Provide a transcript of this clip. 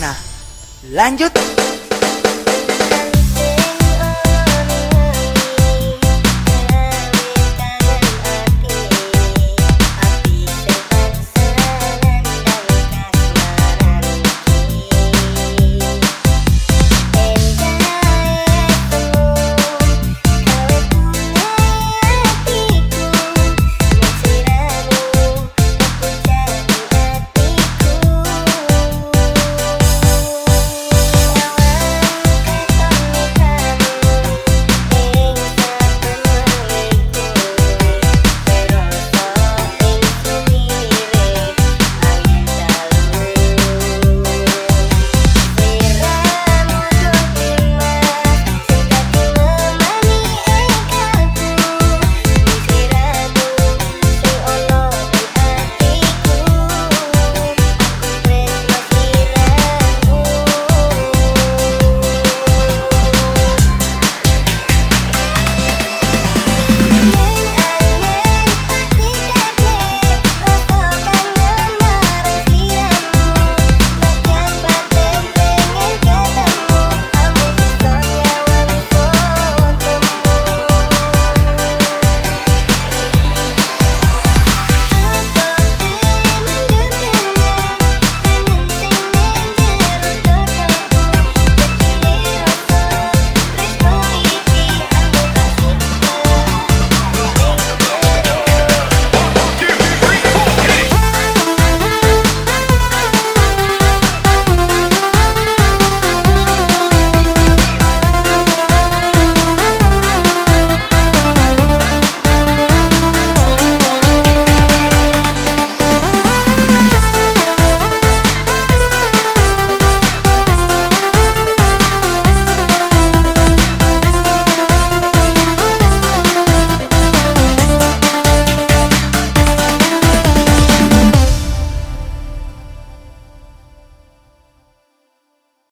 mana? Lanjut.